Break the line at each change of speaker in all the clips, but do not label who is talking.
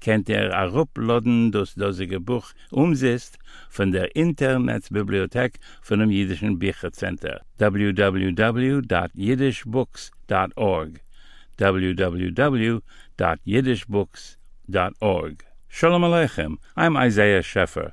kennt ihr a ruploden das dosige Buch umzist von der Internetbibliothek von dem Jüdischen Büchercenter. www.yiddishbooks.org www.yiddishbooks.org Shalom Aleichem, I'm Isaiah Scheffer.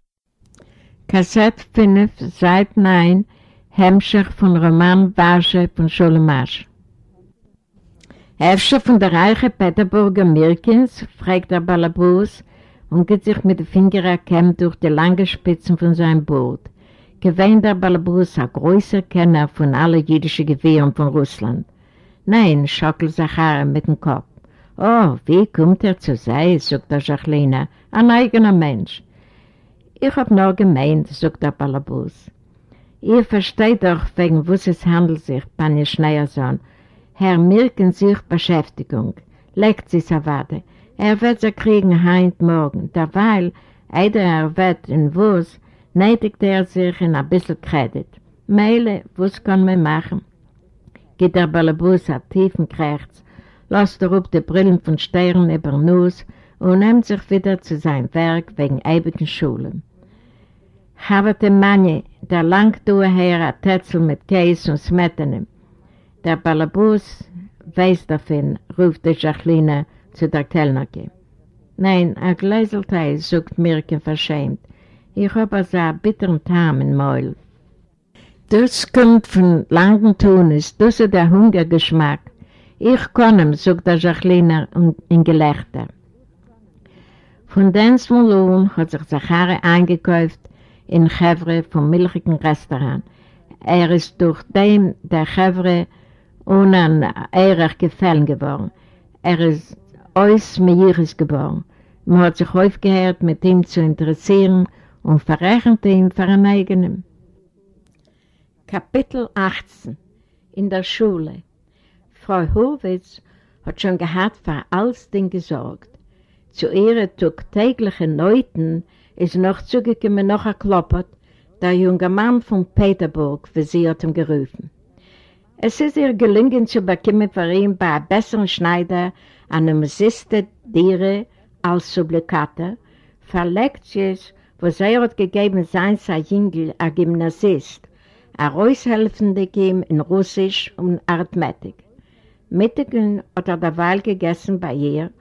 Kassett 5, Seit 9, Hemmschicht von Roman Wasche von Scholemasch. Hefscher von der reiche Peterburger Mirkins, fragt der Balabus und geht sich mit den Fingern erkämmt durch die langen Spitzen von seinem Boot. Gewähnt der Balabus ein größer Kenner von allen jüdischen Gewehren von Russland. Nein, schockelt Zachara mit dem Kopf. Oh, wie kommt er zu sein, sagt der Jacqueline, ein eigener Mensch. Ich hab nur gemeint, sagt der Balabus. Ihr versteht doch, wegen was es handelt sich, Panje Schneiersohn. Herr Mirken sucht Beschäftigung. Legt sie Savade. Er wird sie kriegen heint morgen. Derweil, eider er wird in was, nötigt er sich in ein bisschen Kredit. Meile, was kann man machen? Geht der Balabus auf tiefen Krächz, lässt er up die Brillen von Sternen über Nuss und nimmt sich wieder zu seinem Werk wegen ewigen Schulen. Manje, der langt du her a Tetzel mit Käse und Smettenem. Der Balabus weiß davon, ruft die Jacqueline zu der Kellnerke. Nein, a Gleiseltei, sagt Mirken verschämt. Ich hab also a bitteren Tam in Meul. Das kommt von langen Tunis, das ist der Hungergeschmack. Ich kann ihm, sagt der Jacqueline in Gelächter. Von Lohn hat sich Zachari eingekauft in Chevre vom milchigen Restaurant. Er ist durch dem der Chevre ohne ein Ehrech gefallen geworden. Er ist aus Meiris geboren. Man hat sich häufig gehört, mit ihm zu interessieren und verrechnet ihn für einen eigenen. Kapitel 18 In der Schule Frau Hurwitz hat schon gehabt für alles Ding gesorgt. Zu ihrer tagtäglichen Neuten ist noch zugekommen noch ein Kloppert, der junge Mann von Peterburg, wie sie hat ihm gerufen. Es ist ihr gelungen zu bekommen für ihn bei einem besseren Schneider eine Musiste Diere als Supplikate, verlegt sie es, wo sie hat gegeben sein sein Jüngel, ein Gymnasist, ein Reushelfende ihm in Russisch und Arithmetik. Mittagen hat er derweil gegessen bei ihr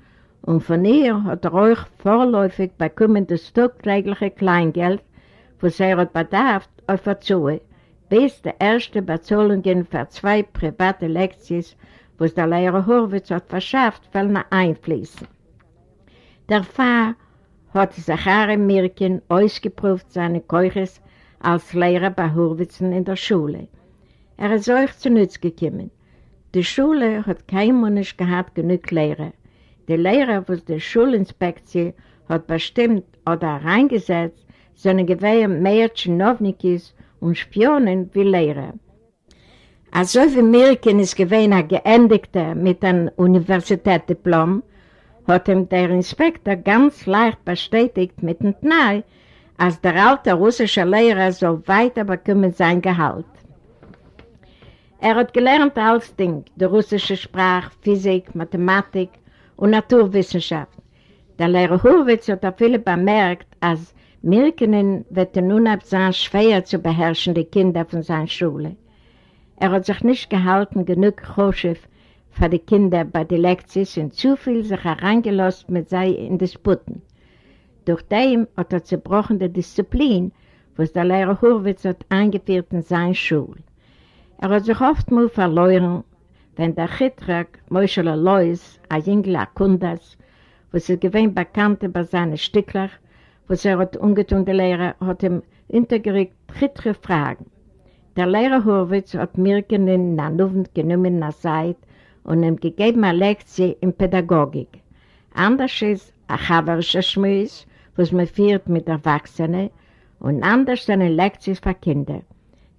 und von ihr hat er euch vorläufig bekommen das tagtägliche Kleingeld, was er hat bedarf, auf der Zuhe, bis die erste Bezahlungen für zwei private Lektionen, was der Lehrer Horwitz hat verschafft, wollen einfließen. Der Pfarr hat Zachary Mirkin ausgeprüft seine Keuches als Lehrer bei Horwitzen in der Schule. Er ist euch zu Nütz gekommen. Die Schule hat kein Monat gehabt genug Lehrer. Die Lehrer, was die Schulinspektion hat bestimmt oder reingesetzt, sind gewähren mehr Tschernownikis und Spionen wie Lehrer. Also wie Mirken ist gewähnt ein Geendigter mit einem Universitätsdiplom, hat ihm der Inspektor ganz leicht bestätigt mit dem Tnei, als der alte russische Lehrer soll weiter bekommen sein Gehalt. Er hat gelernt alles Ding, die russische Sprache, Physik, Mathematik und Naturwissenschaft. Der Lehrer Hurwitz hat auch viele bemerkt, als Mirkenen wird er nun ab sein schwer zu beherrschen, die Kinder von seiner Schule. Er hat sich nicht gehalten, genug Choschef für die Kinder bei den Lektions und zu viel sich hereingelost mit sei in Disputen. Durch dem hat er zerbrochen die Disziplin, was der Lehrer Hurwitz hat eingeführt in seiner Schule. Er hat sich oft mal verloren, wenn der Chitrag, Moschele Lois, ein Jüngel Akundas, wo sie gewähnt bekannte bei seinen Stücklern, wo sie hat ungetun, der Lehrer, hat ihm hintergeregt chitre Fragen. Der Lehrer Horwitz hat Mirken in Nanuven genommen nach Seite und ihm gegeben eine Lektion in Pädagogik. Anders ist ein Chavarischer Schmiss, was man führt mit Erwachsenen, und anders eine Lektion für Kinder.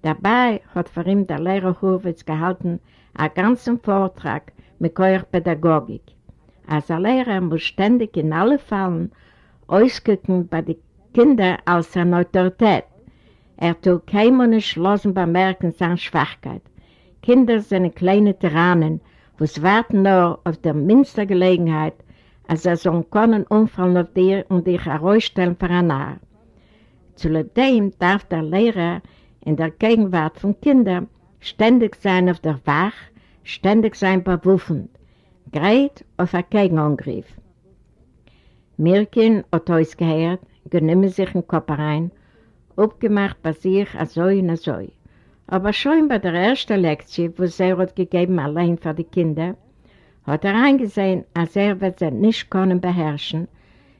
Dabei hat für ihn der Lehrer Horwitz gehalten einen ganzen Vortrag mit eurer Pädagogik. Als der Lehrer muss ständig in alle Fällen ausgucken bei den Kindern als eine Autorität. Er tut keinem nicht losen bemerken seine Schwachkeit. Kinder sind kleine Tyrannen, wo es warten nur auf der minste Gelegenheit, als er so können umfallen auf dir und dich herausstellen für ein Narr. Zudem darf der Lehrer in der Gegenwart von Kindern ständig sein auf der Wach, ständig sein bewuffend, gerät auf einen Gegenangriff. Mirkin hat uns gehört, genommen sich den Kopf rein, aufgemacht bei sich so und so. Aber schon bei der ersten Lektion, wo sie hat gegeben allein für die Kinder, hat er eingesehen, als er wird sie nicht können beherrschen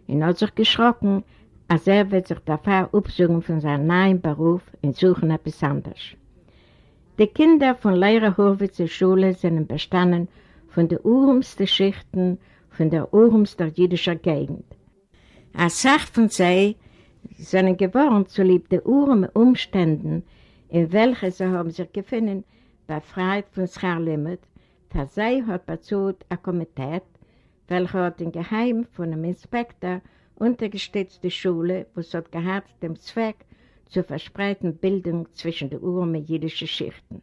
und hat sich geschrocken, als er wird sich dafür aufsuchen von seinem neuen Beruf und suchen etwas anderes. Die Kinder von Lehrer Horwitzer Schule sind bestanden von den urumsten Schichten von der urumsten jüdischen Gegend. Als Sach von sie sind gewohnt zu lieb den urmen Umständen, in welchen sie haben sich gefunden, befreit von Scharlimit, für sie hat bezahlt ein Komitee, welcher hat im Geheim von einem Inspektor untergestützt die Schule, wo es hat gehabt, dem Zweck zu verspreiten Bildung zwischen den urmen jüdischen Schichten.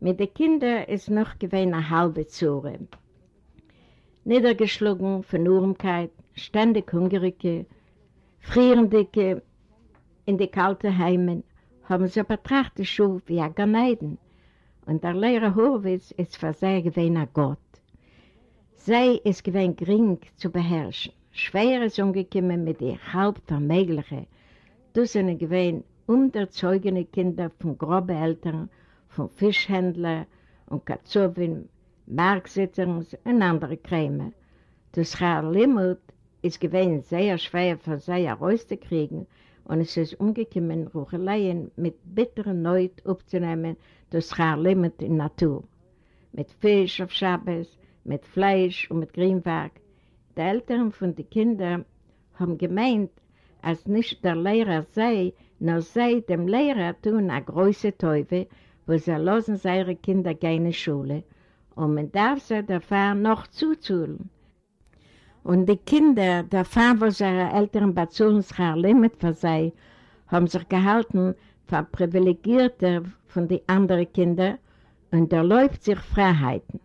Mit den Kindern ist noch gewesen eine halbe Zure. Niedergeschlagen von Urmkeit, ständig hungrige, frierende in die kalten Heimen, haben sie betrachtet Schule wie ein Ganeiden. Und der Lehrer Horwitz ist für sie gewesen ein Gott. Sie ist gewesen gering zu beherrschen. Schwer ist umgekommen mit ihr Hauptvermöglichen. Das sind gewesen unterzeugene Kinder von groben Eltern, von Fischhändlern und Katzowin, Marksitzern und andere Krämer. Das Limit ist gewesen sehr schwer für sie herauszukriegen und es ist umgekommen, Rucheleien mit bitteren Neut aufzunehmen, das Limit in Natur. Mit Fisch auf Schabbos, mit Fleisch und mit Grünwerk. Die Eltern von den Kindern haben gemeint, als nicht der Lehrer sei, nur sei dem Lehrer tun eine große Teufel, wo sie lassen seine Kinder die Schule und man darf sie dafür noch zuzuholen. Und die Kinder, dafür, wo ihre Eltern bezahlen, sich Limit sie, haben sich gehalten für Privilegierte von den anderen Kindern und da läuft sich Freiheiten.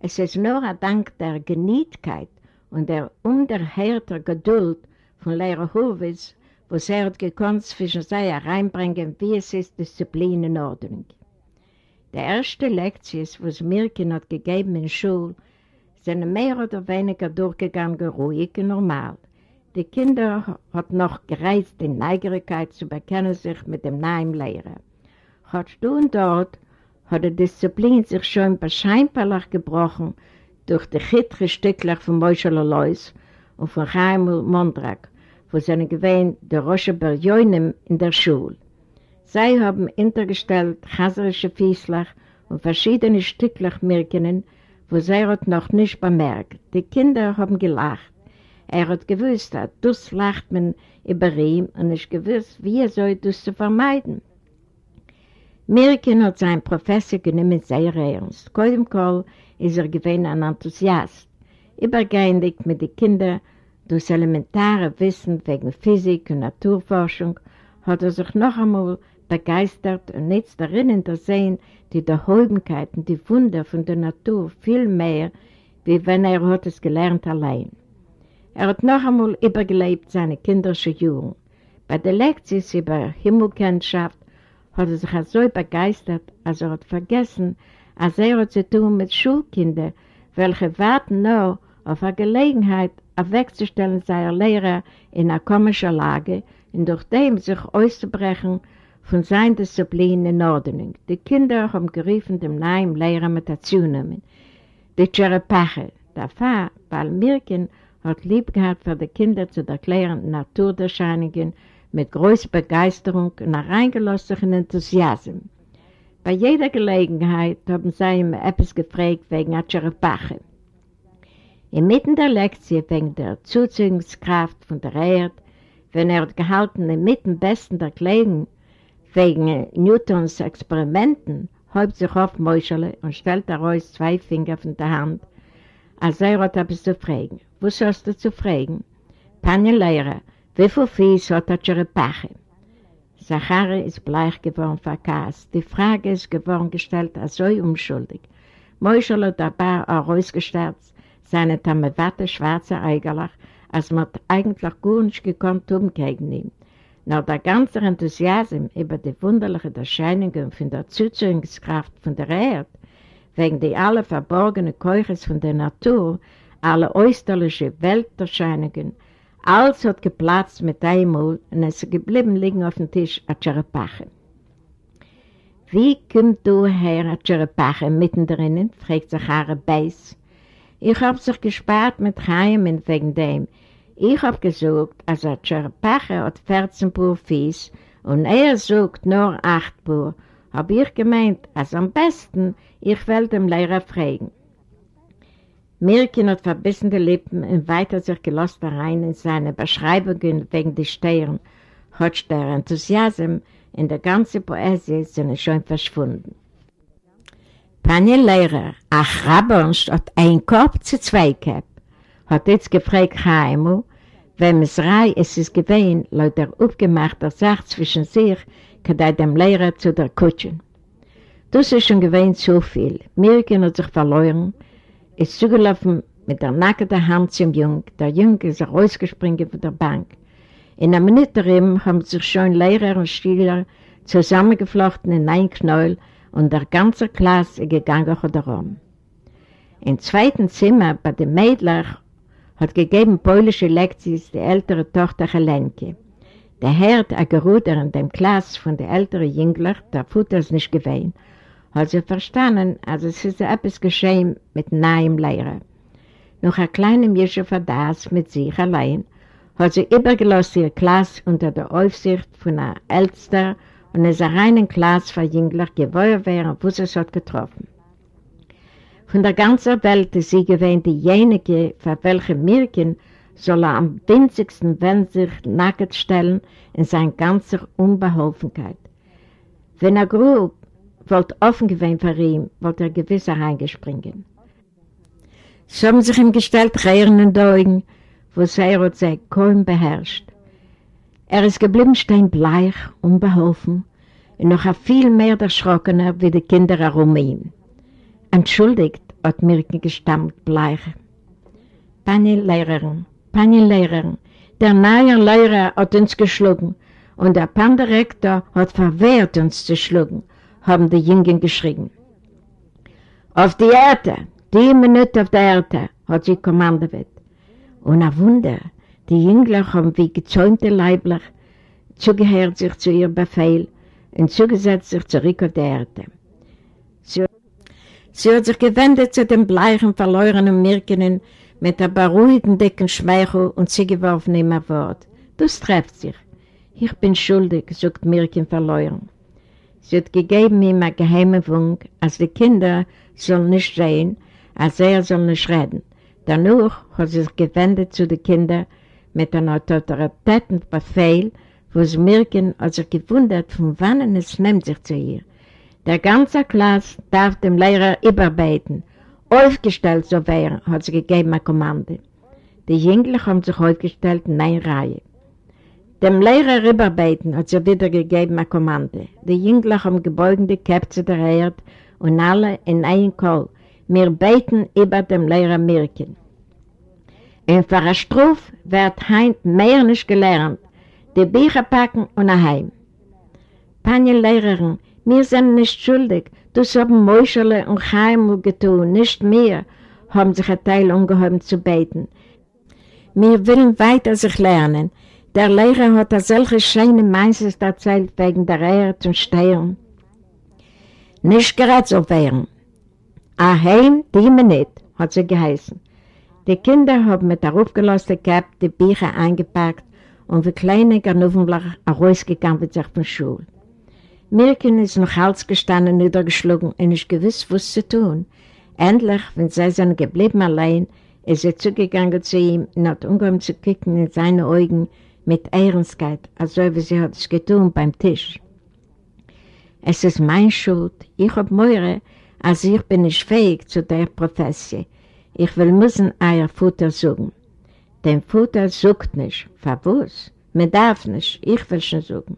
Es ist nur ein Dank der Genietkeit und der unerhörten Geduld von Lehrer Horwitz, wo sie hat gekonnt zwischen sie hereinbringen, wie es ist Disziplin in Ordnung. Die erste Lektion, was Mirkin hat gegeben in der Schule, sind mehr oder weniger durchgegangen, ruhig und normal. Die Kinder hat noch gereizt die Neugierigkeit zu bekennen sich mit dem neuen Lehrer. Hat du und dort hat die Disziplin sich schon wahrscheinlich gebrochen durch die chitre Stückler von Moschel Lois und von Chaim Mondrak, wo sie gewähnt der Roche Berjoinem in der Schule. Sie haben hintergestellt chaserische Fiesler und verschiedene Stückler Mirkenen, wo sie hat noch nicht bemerkt. Die Kinder haben gelacht. Er hat gewusst, dass das lacht man über ihn und nicht gewusst, wie er soll das zu vermeiden. Mirken hat seinen Professor genommen sehr ernst. Koidem Kohl ist er gewesen ein Enthusiast. Übergehend mit den Kindern durch elementare Wissen wegen Physik und Naturforschung hat er sich noch einmal begeistert und nicht darin zu sehen, die Erholbenkeiten, die Wunder von der Natur viel mehr, wie wenn er hat es gelernt allein. Er hat noch einmal übergelebt seine kinderische Jugend. Bei der Lektion über Himmelkennschaft hat er sich so begeistert, als er hat vergessen, als er hat zu tun mit Schulkindern, welche warten nur auf eine Gelegenheit, wegzustellen seiner Lehrer in einer komischen Lage und durch dem sich auszubrechen von seiner Disziplin in Ordnung. Die Kinder haben gerufen dem neuen Lehrer mit dazu nehmen. Die Cherepache, der Pfarr, weil Mirken hat lieb gehabt für die Kinder zu erklären Naturerscheinungen mit großer Begeisterung und reingelassenen Enthusiasmus. Bei jeder Gelegenheit haben sie ihm etwas gefragt wegen der Cherepache. Inmitten der Lektion wegen der Zuziehungskraft von der Erde, wenn er gehalten inmitten besten der Klägen wegen Newtons Experimenten, häupt sich auf Mäuschele und stellt daraus zwei Finger von der Hand, als er hat etwas zu fragen. Was hast du zu fragen? Panie Lehrer, wie viel Fies hat er Cherepache? Zachari ist bleich geworden verkast. Die Frage ist geworden gestellt als so unschuldig. Mäuschel hat dabei auch ausgestellt, seine Tamewatte schwarze Eigerlach, als man eigentlich gut nicht gekonnt haben gegen ihn. Nach der ganzen Enthusiasm über die wunderlichen Erscheinungen von der Zuziehungskraft von der Erde, wegen die alle verborgenen Keuches von der Natur, alle äußerlichen Welterscheinungen, alles hat geplatzt mit einmal und es ist geblieben liegen auf dem Tisch a Cherepache. Wie kommt du her, a Cherepache, mitten drinnen? fragt sich Haare Beiß. Ich hab sich gespart mit Chaim wegen dem. Ich hab gesagt, als a Cherepache hat 14 Pur Fies und er sucht nur 8 Pur. Hab ich gemeint, als am besten, ich will dem Lehrer fragen. Mirkin hat verbissene Lippen und weiter sich gelost rein in seine Beschreibungen wegen der Steuern, hat der Enthusiasm in der ganzen Poesie sind schon verschwunden. Panie Lehrer, ach Rabbernst hat ein Kopf zu zwei Köpf, hat jetzt gefragt Chaimu, wenn es rei es ist gewesen, laut der aufgemachte Sache zwischen sich, kann er dem Lehrer zu der Kutschen. Das ist schon gewesen zu viel. Mirkin hat sich verloren, ist zugelaufen mit der nackten Hand zum Jung. Der Jung ist rausgesprungen von der Bank. In einer Minute haben sich schon Lehrer und Schüler zusammengeflochten in ein Knäuel und der ganze Klasse gegangen darum. Im zweiten Zimmer bei den Mädlern hat gegeben polnische Lektionen die ältere Tochter Helenke. Der Herr, der Geruder in dem Klass von der älteren Jüngler, der Futter ist nicht gewesen, hat sie verstanden, als es ist etwas geschehen mit neuem Lehrer. Noch ein kleiner Mädchen das mit sich allein, hat sie übergelassen ihre Klasse unter der Aufsicht von einer Älster und es eine reine Klasse für Jüngler geworden wäre, wo sie es hat getroffen. Von der ganzen Welt ist sie gewähnt diejenige, für welche Mirken soll er am winzigsten wenn sich nackt stellen in seiner ganzen Unbeholfenkeit. Wenn er grob wollte offen gewesen für ihn, wollte er gewiss reingespringen. So haben sich ihm gestellt rehrenden Augen, wo hat sich kaum beherrscht. Er ist geblieben stehen bleich, unbeholfen und noch viel mehr erschrockener wie die Kinder herum ihm. Entschuldigt, hat Mirke gestammt bleich. Pani Lehrerin, Pani Lehrerin, der neue Lehrer hat uns geschlagen und der Pandirektor hat verwehrt uns zu schlagen haben die Jungen geschrien. Auf die Erde, die Minute auf der Erde, hat sie kommandiert. Und ein Wunder, die Jüngler haben wie gezäumte Leibler zugehört sich zu ihrem Befehl und zugesetzt sich zurück auf die Erde. Sie, sie hat sich gewendet zu den bleichen, verlorenen Mirkenen mit der beruhigenden, dicken Schmeichel und sie geworfen immer Wort. Das trefft sich. Ich bin schuldig, sagt Mirken verloren. Sie hat gegeben ihm eine geheime Wunsch, als die Kinder sollen nicht sehen, als er soll nicht reden. Danach hat sie sich gewendet zu den Kindern mit einer autoritäten Befehl, wo sie merken, als sich gewundert, von wann es nimmt sich zu ihr. Der ganze Klasse darf dem Lehrer überbeten. Aufgestellt so wäre, hat sie gegeben eine Kommande. Die Jüngler haben sich aufgestellt in eine Reihe. Dem Lehrer rüberbeten hat sie wieder gegeben eine Kommande. Die Jüngler haben gebeugende Käpze der Erde und alle in einen Kohl. Wir beten über dem Lehrer Mirken. Eine Strophe wird heint mehr nicht gelernt. Die Bücher packen und heim. Panie Lehrerin, wir sind nicht schuldig. Das haben Mäuscherle und Chaim getan, nicht mehr, haben sich ein Teil ungehoben zu beten. Wir wollen weiter sich lernen. Der Lehrer hat er solche schöne Meises erzählt wegen der Erde und Stern. Nicht gerade so wären. Aheim, die mir nicht, hat sie geheißen. Die Kinder haben mit der aufgelassenen Cap die Bücher eingepackt und wie kleine Garnuvenblach rausgegangen wird sich von Schule. Mirken ist noch Hals gestanden, niedergeschlagen und nicht gewiss, was zu tun. Endlich, wenn sie sind geblieben allein, ist sie zugegangen zu ihm und hat umgekommen zu kicken in seine Augen mit Ehrenskeit, also wie sie hat es getan beim Tisch. Es ist mein Schuld, ich habe Meure, als ich bin nicht fähig zu der Professie. Ich will müssen euer Futter suchen. Den Futter sucht nicht. Verwus? Man darf nicht. Ich will schon suchen.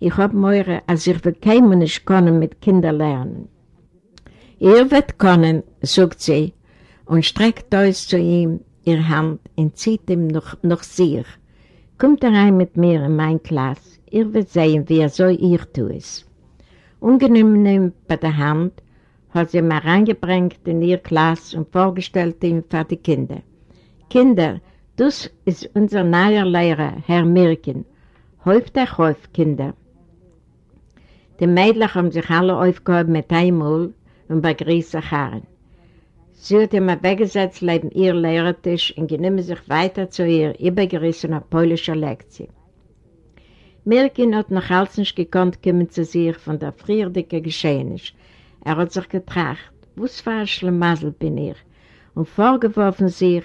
Ich hab Meure, als ich will keinem nicht können mit Kindern lernen. Ihr wird können, sagt sie, und streckt aus zu ihm ihre Hand und zieht ihm noch, noch sich. Kommt rein mit mir in mein Klass. Ihr wird sehen, wie er so ich tue es. Ungenehm bei der Hand hat sie ihn reingebracht in ihr Klass und vorgestellt ihm für die Kinder. Kinder, das ist unser neuer Lehrer, Herr Mirkin. Häuft euch auf, Kinder. Die Mädchen haben sich alle aufgehoben mit einmal und begrüßt sich Herren. Sie hat immer weggesetzt neben ihr Lehrertisch und genommen sich weiter zu ihr übergerissener polischer Lektion. Mirkin hat noch alles nicht gekonnt kommen zu sich von der frierdicken Geschehnis. Er hat sich getracht, was für ein Schlamassel bin ich, und vorgeworfen sich,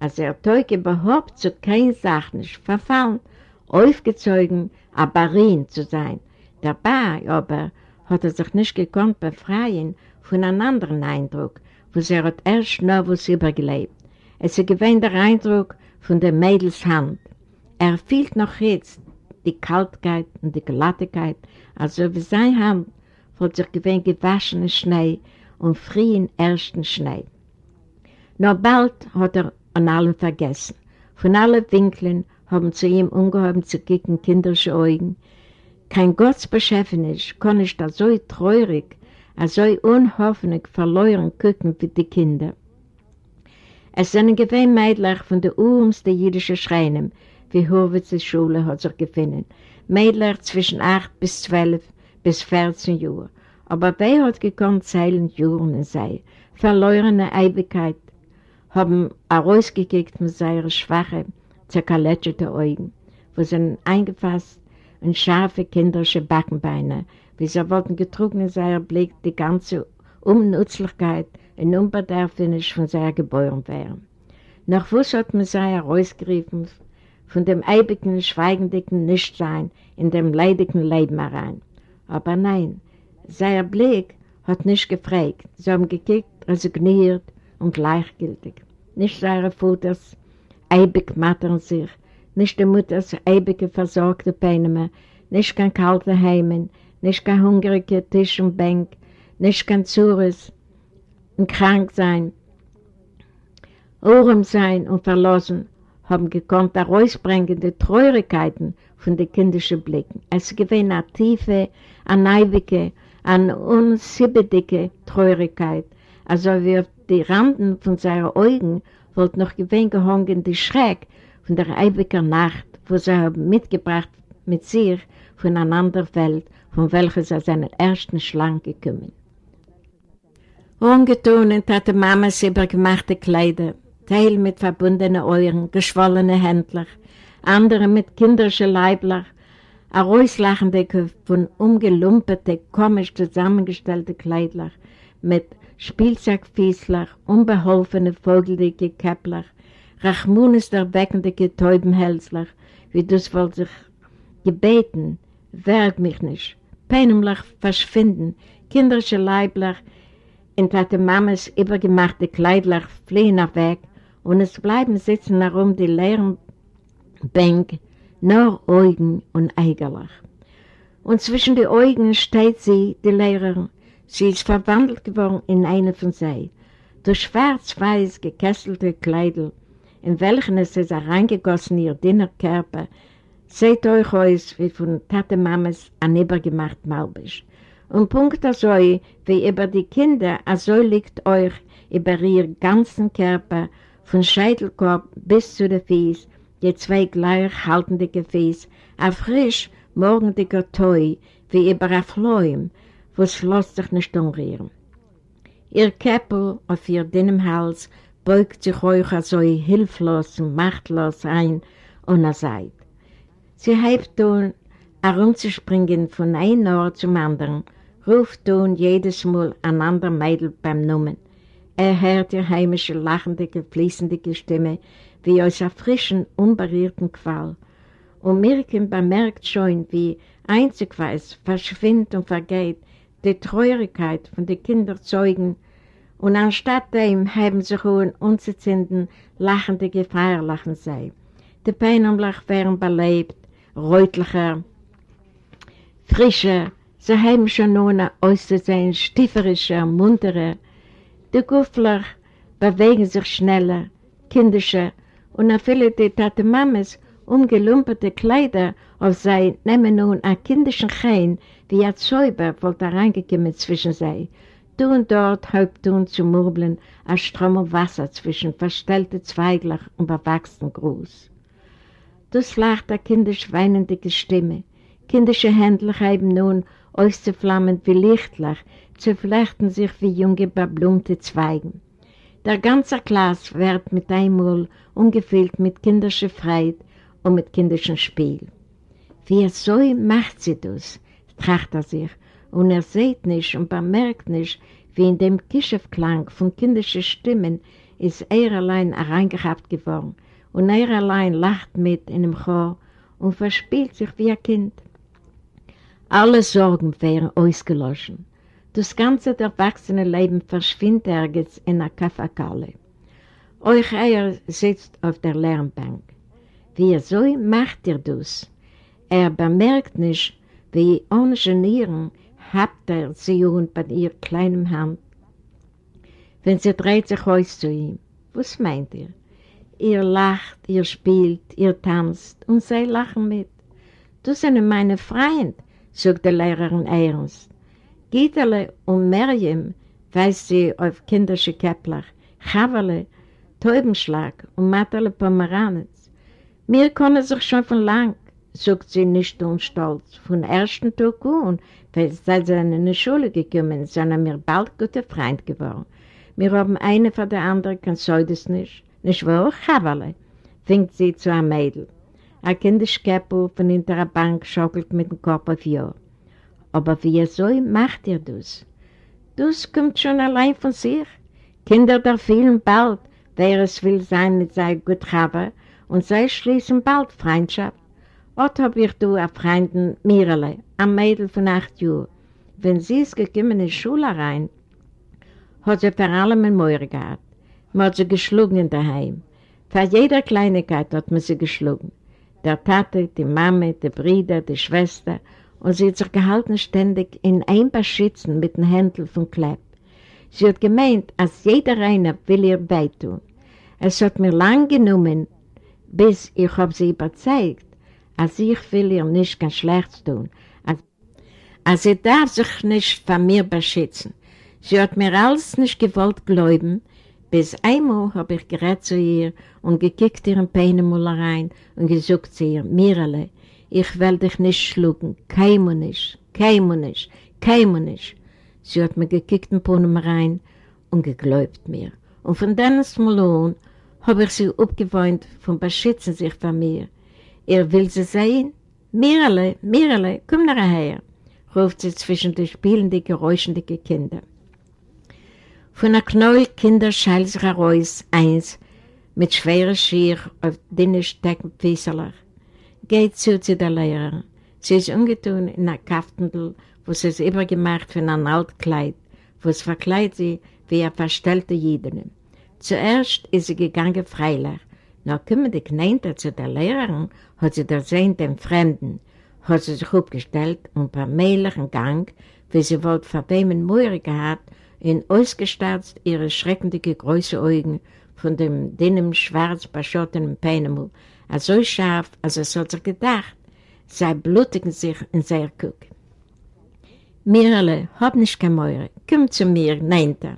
als er Teug überhaupt zu kein Sach nicht verfallen, aufgezogen, Abarin zu sein, Dabei aber hat er sich nicht gekonnt befreien von einem anderen Eindruck, wo er hat erst noch was übergelebt. Es ist gewesen der Eindruck von der Mädels Hand. Er fühlt noch jetzt die Kaltkeit und die Glattigkeit, also wie seine Hand von sich gewesen gewaschene Schnee und frühen ersten Schnee. Noch bald hat er an allem vergessen. Von allen Winkeln haben zu ihm ungehoben zu kicken kinderische Augen, kein Gottsbeschäftignis kann ich da so treurig, so unhoffentlich verloren gucken wie die Kinder. Es sind gewähnt Mädchen von der urmsten jüdischen Schreinen, wie Horwitzes Schule hat sich gefunden. Mädchen zwischen 8 bis 12 bis 14 Jahre. Aber wer hat gekonnt zeilen Juren sei? Verlorene Eibigkeit haben herausgekickt mit seinen schwachen, zerkaletscheten Augen, wo sie eingefasst und scharfe kinderische Backenbeine, wie sie wollten getrunken in seiner Blick die ganze Unnützlichkeit und Unbedarfnis von seiner geboren wären. Nach was hat man sie herausgerufen von dem eibigen, schweigendigen Nichtsein in dem leidigen Leben herein. Aber nein, sein Blick hat nicht gefragt. Sie haben gekickt, resigniert und gleichgültig. Nicht seine Futters, eibig mattern sich, nicht die Mutters ewige versorgte mehr, nicht kein kalter Heimen, nicht kein hungriger Tisch und Bank, nicht kein Zures und krank sein, Ohren sein und verlassen, haben gekonnt herausbringen die Traurigkeiten von den kindischen Blicken. Es gewinnt eine tiefe, eine neibige, eine unsiebendige Traurigkeit, also wie auf die Randen von seinen Augen wollte noch gewinnt gehangen die Schreck von der ewigen Nacht, wo sie haben mitgebracht mit sich von einer anderen Welt, von welcher sie seinen ersten Schlang gekommen. Ungetunend hatte Mama sie übergemachte Kleider, Teil mit verbundenen Euren, geschwollene Händler, andere mit kinderischen Leibler, ein auslachende von umgelumpete, komisch zusammengestellte Kleidler, mit Spielzeugfiesler, unbeholfene, vogelige Käppler, Rachmunis der weckende Getäubenhälsler, wie das wohl sich gebeten, werg mich nicht, peinumlich verschwinden, kinderische Leibler, in Tate Mamas übergemachte Kleidler fliehen weg und es bleiben sitzen herum die leeren Bänke, nur Augen und Eigerlach. Und zwischen den Augen steht sie, die Lehrerin, sie ist verwandelt geworden in eine von sie. Durch schwarz-weiß gekesselte Kleidel in welchen es ist reingegossen, ihr dünner Körper, seht euch aus wie von Tate Mames an übergemacht Malbisch. Und Punkt so, wie über die Kinder, so liegt euch über ihr ganzen Körper, von Scheitelkorb bis zu den Fies, die zwei gleich haltende Gefäß, ein frisch morgendiger Toi, wie über ein Fläum, es lässt sich nicht umrühren. Ihr Käppel auf ihr dünnem Hals beugt sich euch so hilflos und machtlos ein und er seid. Sie hebt nun herumzuspringen von einem Ort zum anderen, ruft nun jedes Mal ein anderer Mädel beim Namen. Er hört ihr heimische, lachende, fließende Stimme, wie aus einer frischen, unberührten Qual. Und Mirkin bemerkt schon, wie einzig weiß, verschwindet und vergeht die Treurigkeit von den Kinderzeugen und anstatt dem haben sich hohen unzuzünden, lachende Gefeierlachen sei. Die Peinumlach wären belebt, reutlicher, frischer, sie haben schon nun auszusehen, stifferischer, munterer. Die Guffler bewegen sich schneller, kindischer und auch viele die Tate Mames umgelumperte Kleider auf sei nehmen nun einen kindischen Chein, wie ein Zäuber wollte reingekommen zwischen sei. Du und dort halb tun zu murbeln, ein Strom Wasser zwischen verstellte Zweiglach und bewachsenen Gruß. Das lacht der kindisch weinende Stimme. Kindische Hände haben nun auszuflammen wie Lichtlach, zu flechten sich wie junge beblumte Zweigen. Der ganze Klass wird mit einmal ungefüllt mit kindischer Freude und mit kindischem Spiel. Wie so macht sie das, tracht er sich, und er sieht nicht und bemerkt nicht, wie in dem Kischefklang von kindischen Stimmen ist er allein hereingehabt geworden und er allein lacht mit in dem Chor und verspielt sich wie ein Kind. Alle Sorgen wären ausgelöschen. Das ganze erwachsene Leben verschwindet ergens in einer Kaffeekalle. Euch Eier sitzt auf der Lernbank. Wie so macht ihr das? Er bemerkt nicht, wie ohne Genieren habt er sie und bei ihr kleinem Hand. Wenn sie dreht sich aus zu ihm, was meint ihr? Ihr lacht, ihr spielt, ihr tanzt und sie lachen mit. Du sind meine Freund, sagt die Lehrerin ernst. Gitterle und Miriam weist sie auf kindische Kepler, Chavale, Teubenschlag und Matterle Pomeranitz. Mir können sich schon von lang, sagt sie nicht unstolz. Von ersten Tag an, weil seit sie in die Schule gekommen sind, wir bald gute Freunde geworden. Wir haben eine von der anderen, kann so das nicht. Nicht wahr, Chavale? Fängt sie zu einem Mädel. Ein Kinderschkäppel von hinter der Bank schockelt mit dem Kopf auf ihr. Aber wie so macht ihr das? Das kommt schon allein von sich. Kinder da vielen bald, wer es will sein mit seinem Guthaber, und sie schließen bald Freundschaft. Ort hab ich du a Freundin Mirele, a Mädel von acht Jahren. Wenn sie ist gekommen in die Schule rein, hat sie vor allem ein Mäuer gehabt. Man hat sie geschlagen in daheim. Für jeder Kleinigkeit hat man sie geschlagen. Der Tate, die Mama, die Brüder, die Schwester und sie hat sich gehalten ständig in ein paar Schützen mit dem Händel von Klepp. Sie hat gemeint, als jeder einer will ihr beitun. Es hat mir lang genommen, bis ich habe sie überzeugt, als ich will ihr nicht ganz schlecht tun, als, sie darf sich nicht von mir beschützen. Sie hat mir alles nicht gewollt glauben, bis einmal habe ich gerät zu ihr und gekickt ihren Peinemuller rein und gesagt zu ihr, Mirele, ich will dich nicht schlucken, kein und nicht, kein und nicht, kein und nicht. Sie hat mir gekickt in Pohnen rein und geglaubt mir. Und von dann Mal an habe ich sie abgewohnt von beschützen sich von mir. Er will sie sehen? Mirele, Mirele, komm nachher, ruft sie zwischen den spielenden, geräuschenden Kindern. Von der Knäuel Kinder scheilt sich heraus eins mit schwerer Schier auf dünne Steckenfässerlach. Geht zu zu der Lehrerin. Sie ist ungetun in einer Kaftendl, wo sie es übergemacht von einem Altkleid, wo es verkleidet sie wie ein verstellter Jiden. Zuerst ist sie gegangen freilich, noch kümmert Knäinte zu der Lehrerin, hat sie dort sehen den Fremden, hat sie sich aufgestellt und per mählichen Gang, wie sie wem in Möhre gehabt, in ausgestarzt ihre schreckende große Augen von dem dünnen, schwarz beschottenen Peinemel, so scharf, als es hat sich gedacht, sei blutigen sich in sehr Kuck. Mirele, hab nicht kein Meure, komm zu mir, neint er.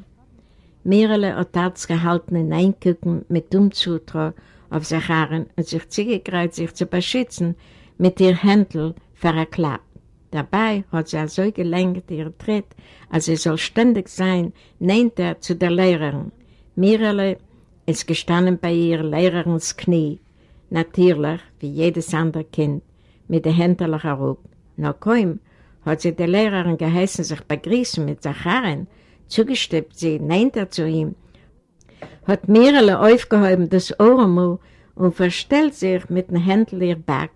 Mirele hat Arzt gehalten in Einkucken mit Umzutrag auf sich Haaren und sich zugekreut, sich zu beschützen mit ihr Händel verklappt. Dabei hat sie so gelenkt ihr Tritt, als sie soll ständig sein, nehmt er zu der Lehrerin. Mirele ist gestanden bei ihr Lehrerins Knie, natürlich, wie jedes andere Kind, mit den Händen herup. Noch kaum hat sie der Lehrerin geheißen, sich begrüßen mit Zacharin, zugestippt sie, nehmt er zu ihm, hat Mirele aufgehoben das Ohrmul und verstellt sich mit den Händen ihr Back.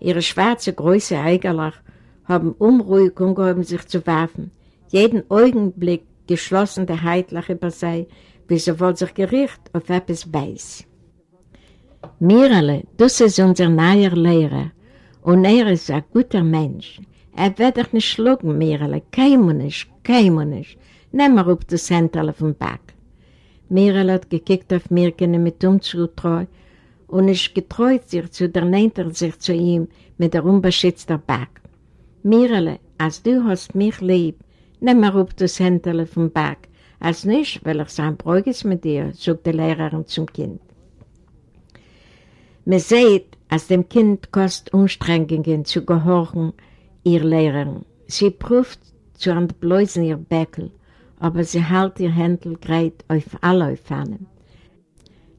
Ihre schwarze, große Eigerlach haben unruhig umgehoben, sich zu werfen. Jeden Augenblick geschlossen der Heidlach über sie, wie sie sich gericht auf etwas weiß. Mirele, das ist unser neuer Lehrer und er ist ein guter Mensch. Er wird dich nicht schlucken, Mirele, kein nicht, kein nicht. Nimm mal auf das Händel vom Back. Mirele hat gekickt auf Mirkene mit Umzutreu und ist getreut sich zu der Nehter sich zu ihm mit der unbeschützten Back. Mirele, als du hast mich lieb, nimm mal auf das Händel vom Back. Als nicht, weil ich sein Bräugis mit dir, sagt die Lehrerin zum Kind. Man sieht, als dem Kind kostet Anstrengungen zu gehorchen, ihr Lehrerin. Sie prüft zu entblößen ihr Beckel, aber sie hält ihr Händel greit auf alle Fahnen.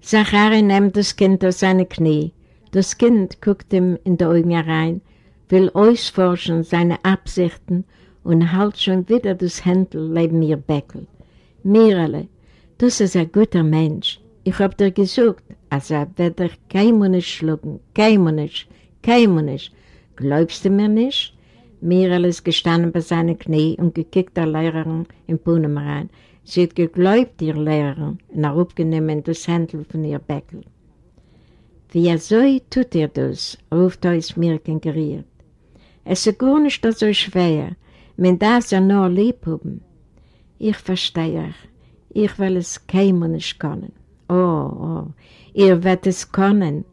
Zachari nimmt das Kind auf seine Knie. Das Kind guckt ihm in die Augen herein, will ausforschen seine Absichten und hält schon wieder das Händel neben ihr Beckel. Mirele, das ist ein guter Mensch. Ich hab dir gesagt, als er wird dich kein Monat schlucken, kein Monat, kein Monat. Glaubst du mir nicht? Mirel ist gestanden bei seinen Knie und gekickt der Lehrerin in Punem rein. Sie hat geglaubt, ihr Lehrerin, und er aufgenommen das Händel von ihr Beckel. Wie so tut ihr das, ruft euch Mirken geriert. Es ist gar nicht so schwer, man darf ja nur lieb haben. Ich verstehe ich will es keinem nicht können. Oh, oh, ihr werdet es können,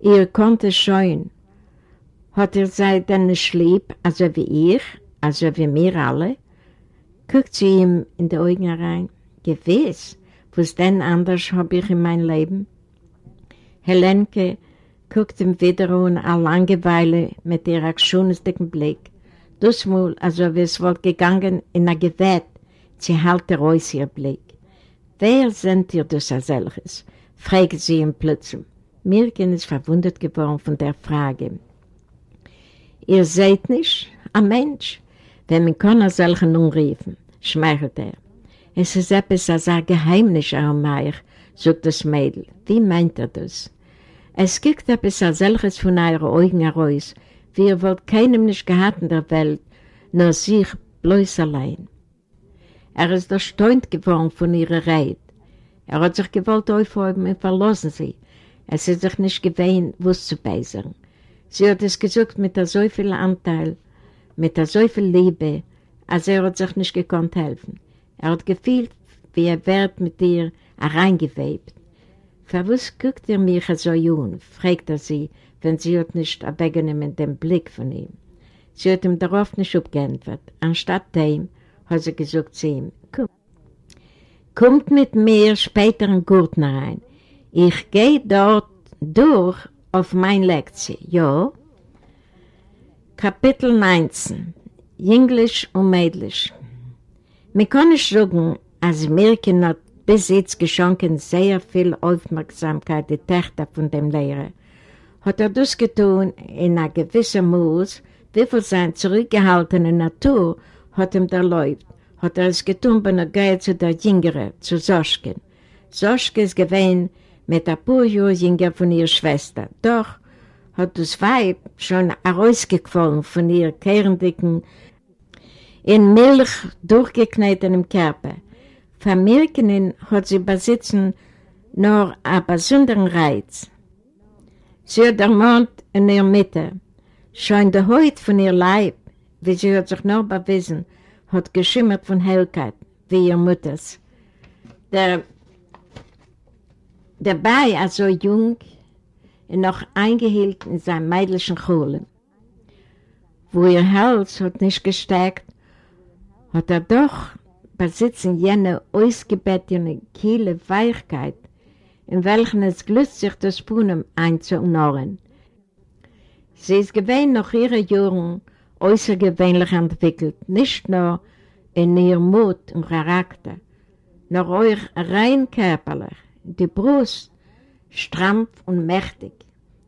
ihr könnt es schon, hat er sei denn nicht lieb, also wie ich, also wie wir alle? Guckt sie ihm in die Augen rein. Gewiss, was denn anders habe ich in meinem Leben? Helenke guckt ihm wieder an eine lange Weile mit ihrem schönen Blick. Das mal, also wie es wohl gegangen in ein Gewett, sie hält er aus ihr Blick. Wer sind ihr das als solches? fragt sie ihm plötzlich. Mirken ist verwundert geworden von der Frage. Ihr seht nicht, ein Mensch, wenn man kann er solchen umriefen, schmeichelt er. Es ist etwas als ein Geheimnis, Herr Meier, sagt das Mädel. Wie meint er das? Es gibt etwas als solches von euren Augen heraus, wie ihr wollt keinem nicht gehabt in der Welt, nur sich bloß allein. Er ist erstaunt geworden von ihrer Reit. Er hat sich gewollt aufheben und verlassen sie. Es ist sich nicht gewöhnt, was zu beißen. Sie hat es gesagt mit so viel Anteil, mit so viel Liebe, als er hat sich nicht gekonnt helfen. Er hat gefühlt, wie er wird mit ihr hereingewebt. Was guckt er mich so jung, fragt er sie, wenn sie hat nicht abgenommen den Blick von ihm. Sie hat ihm darauf nicht abgeantwortet. Anstatt dem hat sie gesagt zu ihm, komm. Kommt mit mir später in Gurten rein. Ich gehe dort durch auf mein Lektion, ja? Kapitel 19 Englisch und Mädlich Man kann nicht sagen, als Mirken hat bis jetzt geschenkt sehr viel Aufmerksamkeit die Töchter von dem Lehrer. Hat er das getan in einer gewissen Maß, wie für seine zurückgehaltene Natur hat ihm erlaubt, hat er es getan bei einer Gehe zu der Jüngere, zu Soschken. Soschke ist gewähnt mit paar Jahren jünger von ihrer Schwester. Doch hat das Weib schon herausgefallen von ihr kehrendicken, in Milch durchgeknetenem Körper. Vermerken hat sie besitzen nur einen besonderen Reiz. Sie hat der Mond in ihrer Mitte. Schon der Haut von ihr Leib, wie sie hat sich noch bewiesen, hat geschimmert von Hellkeit, wie ihr Mutters. Der dabei also jung und noch eingehielt in seinem meidlichen Kohle. Wo ihr Hals hat nicht gestärkt, hat er doch besitzen jene ausgebettene, kiele Weichkeit in welchen es glüßt sich das Puhnen einzunohren. Sie ist gewähnt nach ihren Jahren äußergewöhnlich entwickelt, nicht nur in ihrem Mut und Charakter, noch euch rein körperlich, die Brust strampf und mächtig.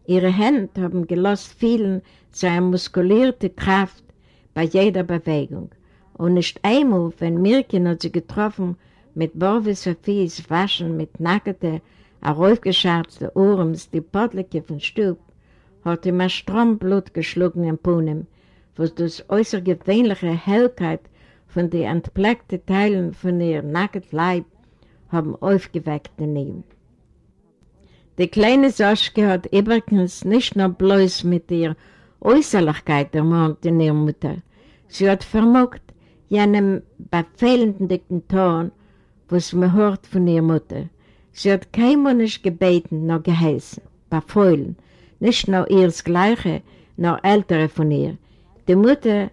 Ihre Hände haben gelost vielen seine muskulierte Kraft bei jeder Bewegung. Und nicht einmal, wenn Mirkin hat sie getroffen, mit Borbis Fies waschen, mit nackten, aufgescherzten Ohren, die Podlecke von Stub, hat ihm ein Stromblut geschlagen im Punem, was das äußergewöhnliche Hellkeit von den entpleckten Teilen von ihrem nackten Leib haben aufgeweckt in ihm. Die kleine Soschke hat übrigens nicht nur bloß mit ihrer Äußerlichkeit ermahnt in ihrer Mutter. Sie hat vermogt, jenem befehlenden Ton, was man hört von ihrer Mutter. Sie hat keinmal nicht gebeten, noch geheißen, befeuillen, nicht nur ihres Gleiche, noch ältere von ihr. Die Mutter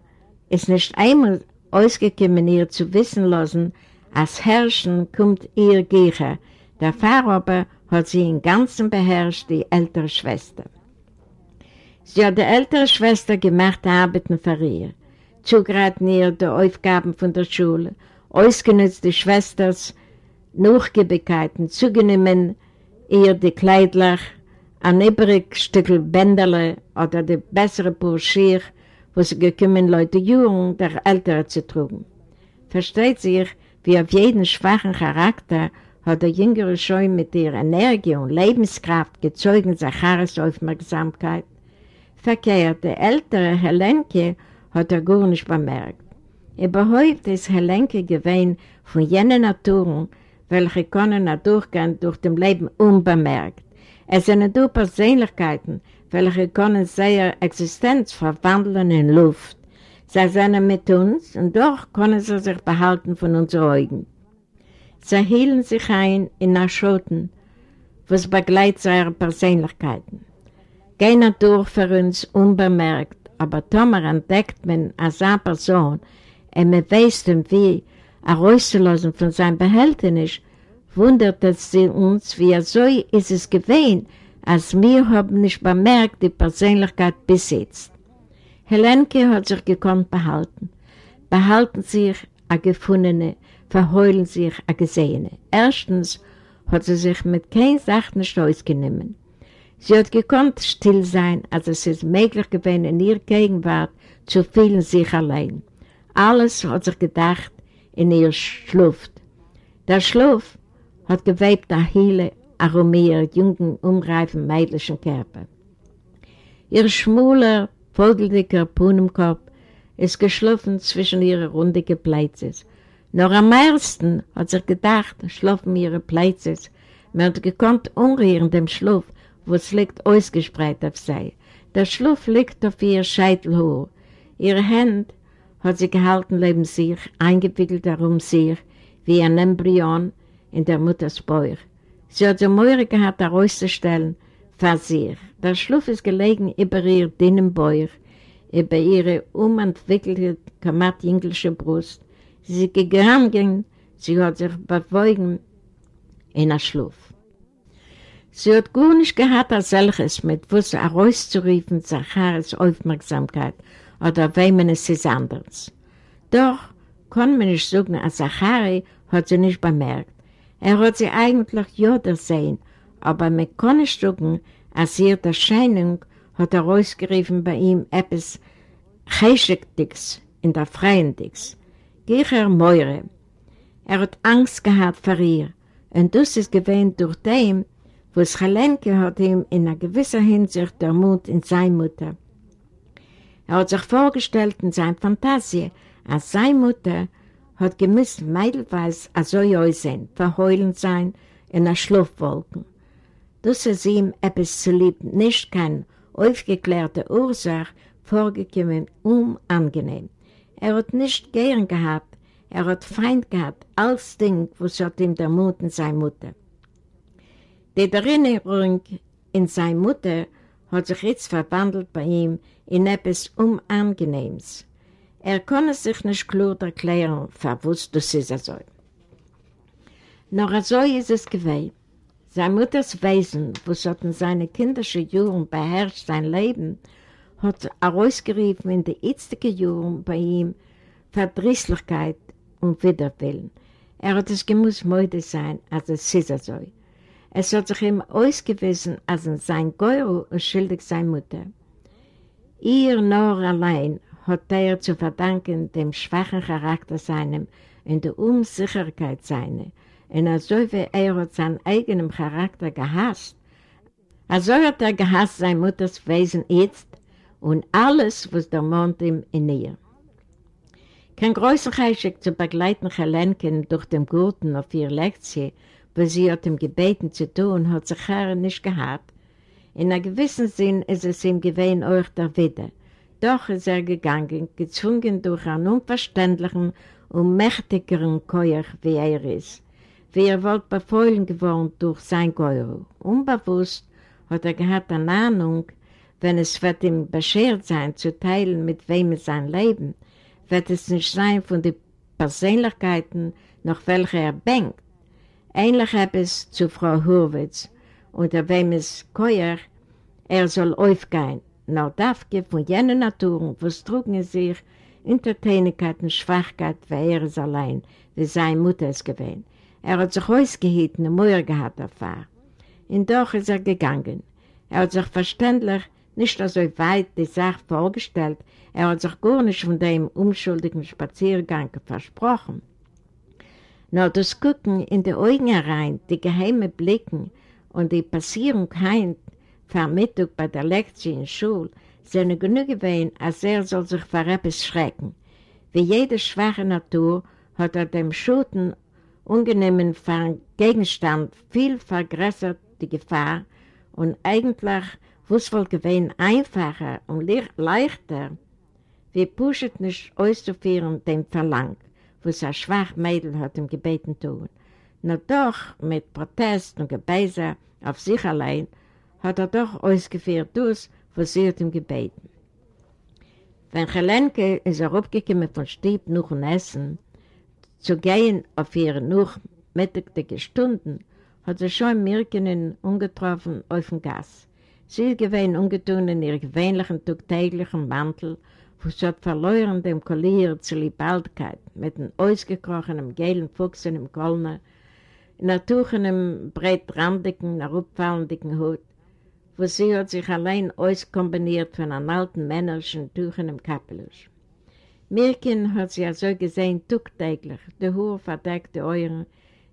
ist nicht einmal ausgekommen, ihr zu wissen lassen, als Herrschen kommt ihr Gecher. Der Pfarrer aber hat sie im Ganzen beherrscht, die ältere Schwester. Sie hat die ältere Schwester gemacht Arbeiten für ihr, zugeraten ihr die Aufgaben von der Schule, ausgenutzt die Schwesters Nachgiebigkeiten, zugenommen ihr die Kleidler, ein übrig Stückel Bänderle oder die bessere Burschier, wo sie gekommen Leute Jungen der Ältere zu trugen. Versteht sich, wie auf jeden schwachen Charakter hat der jüngere schon mit ihrer Energie und Lebenskraft gezeugen Zacharis Aufmerksamkeit. Verkehrt, der ältere Helenke hat er gar nicht bemerkt. Überhaupt ist Helenke gewesen von jenen Naturen, welche können durchgehen durch dem Leben unbemerkt. Es sind nur Persönlichkeiten, welche können seine Existenz verwandeln in Luft. Sie sind mit uns und doch können sie sich behalten von unseren Augen. Sie hielten sich ein in Aschoten, was begleitet ihre Persönlichkeiten. Gehen durch für uns unbemerkt, aber Tomer entdeckt man als eine Person und man weiß dann, wie er rauszulassen von seinem Behältnis, wundert es uns, wie so ist es gewesen, als wir haben nicht bemerkt, die Persönlichkeit besitzt. Helenke hat sich gekonnt behalten. Behalten sich a Gefundene, verheulen sich a Gesehene. Erstens hat sie sich mit kein Sache nicht ausgenommen. Sie hat gekonnt still sein, als es ist möglich gewesen, in ihrer Gegenwart zu fühlen sich allein. Alles hat sich gedacht in ihr Schluft. Der Schluft hat gewebt a Aromier, jungen, umreifen, mädlichen Körper. Ihr schmuler, vogeldicker Punenkorb ist geschlafen zwischen ihren rundigen Plätzes. Noch am meisten hat sich gedacht, schlafen ihre Plätzes. Man hat gekonnt umrühren dem Schlaf, wo es liegt ausgespreit auf sei. Der Schlaf liegt auf ihr Scheitelhoch. Ihre Hände hat sie gehalten neben sich, eingewickelt darum sich, wie ein Embryon in der Mutters Bauch. Sie hat die Meure gehabt, herauszustellen, für sich. Der Schluff ist gelegen über ihr dünnen Bauch, über ihre unentwickelte, kamat-jüngliche Brust. Sie ist gegangen, sie hat sich bewogen in der Schluff. Sie hat gar nicht gehabt als solches, mit was herauszuriefen, Zacharis Aufmerksamkeit oder wem es ist anders. Doch kann man nicht sagen, als Zachari hat sie nicht bemerkt. Er hat sie eigentlich ja gesehen, aber nicht sagen, als ihre Erscheinung hat er ausgerufen bei ihm etwas Cheshektiges in der Freiendix. Gicher Meure. Er hat Angst gehabt vor ihr und das ist gewähnt durch dem, was Helenke hat ihm in einer gewisser Hinsicht der Mut in seine Mutter. Er hat sich vorgestellt in seiner Fantasie, als seine Mutter hat gemisst Meidelweis so aussehen, verheulend sein in der Schlafwolken. Das ist ihm etwas zu lieb, nicht keine aufgeklärte Ursache vorgekommen, unangenehm. Er hat nicht gern gehabt, er hat Feind gehabt, als Ding, was hat ihm der Mut in seine Mutter. Die Erinnerung in seine Mutter hat sich jetzt verwandelt bei ihm in etwas Unangenehmes. Er konnte sich nicht klar erklären, verwusst das ist so. Noch so ist es gewesen. Sein Mutters Wesen, was hat in seine kindischen Jahren beherrscht sein Leben, hat herausgerufen in die jetzige Jahren bei ihm Verdrießlichkeit und Widerwillen. Er hat es gemusst müde sein, als es Caesar soll. Es hat sich ihm ausgewiesen, als in sein Geuro schuldig sein Mutter. Ihr nur allein hat er zu verdanken dem schwachen Charakter seinem und der Unsicherheit seiner. Und also wie er hat seinen eigenen Charakter gehasst, also hat er gehasst sein Mutters Wesen jetzt und alles, was der Mond ihm in ihr. Kein größer Geschick zu begleiten Helenken durch den Gurten auf ihr Lektie, was sie hat ihm gebeten zu tun, hat sich Herr nicht gehabt. In einem gewissen Sinn ist es ihm gewesen euch der Wider. Doch ist er gegangen, gezwungen durch einen unverständlichen und mächtigeren Keuer, wie er ist. Wie er wollte befeuillen geworden durch sein Geuro. Unbewusst hat er gehabt eine Ahnung, wenn es wird ihm beschert sein, zu teilen, mit wem es sein Leben, wird es nicht sein von den Persönlichkeiten, nach welcher er bängt. Ähnlich habe es zu Frau Hurwitz, unter wem es Keuer, er soll aufgehen, nur darf von jenen Naturen, was trugen sich Untertänigkeit und Schwachkeit, weil er es allein, wie seine Mutter es gewesen. Er hat sich ausgehitten und Mühe gehabt erfahren. Und doch ist er gegangen. Er hat sich verständlich nicht so weit die Sache vorgestellt, er hat sich gar nicht von dem unschuldigen Spaziergang versprochen. Nur das Gucken in die Augen herein, die geheime Blicken und die Passierung Vermittlung bei der Lektion in der Schule, sind genug gewesen, als er soll sich vor etwas schrecken. Wie jede schwache Natur hat er dem Schuten ungenehmen Gegenstand viel vergrößert die Gefahr und eigentlich was wohl gewesen einfacher und leichter, wie Puschet nicht auszuführen dem Verlang was ein schwach Mädel hat ihm gebeten tun. Nur doch mit Protest und Gebeiser auf sich allein hat er doch ausgeführt das, was sie hat ihm gebeten. Wenn Helenke ist er aufgekommen von Stieb nach dem Essen, zu gehen auf ihre noch mittagtige Stunden, hat sie schon Mirkenen ungetroffen auf dem Gas. Sie ist gewesen ungetun in ihrem gewöhnlichen, tagtäglichen Mantel was hat verloren dem Collier zur Liebaldkeit mit einem ausgekrochenen gelben Fuchs in dem Kölner, in einem tuchenem, breitrandigen, herabfallenden Hut, wo sie hat sich allein auskombiniert von einem alten männerischen tuchenem Kapelusch. Mirkin hat sie so gesehen tagtäglich, die hohe verdeckte Euren,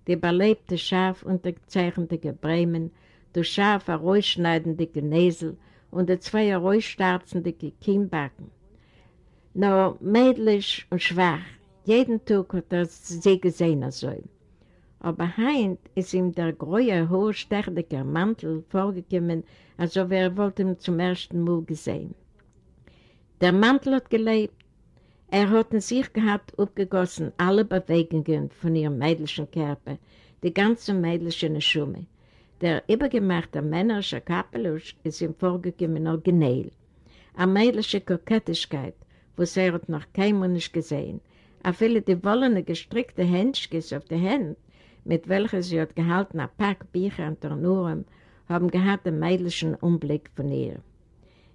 die belebte scharf untergezeichnete Bremen, die scharf herausschneidende Näsel und die zwei herausstarzende Kinnbacken nur mädlich und schwach. Jeden Tag hat er sie gesehen also. Aber heint ist ihm der große, hohe, stärdige Mantel vorgekommen, als ob er wollte ihn zum ersten Mal gesehen. Der Mantel hat gelebt. Er hat in sich gehabt, aufgegossen, alle Bewegungen von ihrem mädlichen Körper, die ganze mädliche Schumme. Der übergemachte männerische Kapelusch ist ihm vorgekommen originell. Eine mädliche Kokettigkeit, was er noch keinem nicht gesehen. A viele die wollene gestrickte Händschkes auf der Hand, mit welcher sie hat gehalten, ein Pack Bücher und Tornuren, haben gehabt den mädlichen Umblick von ihr.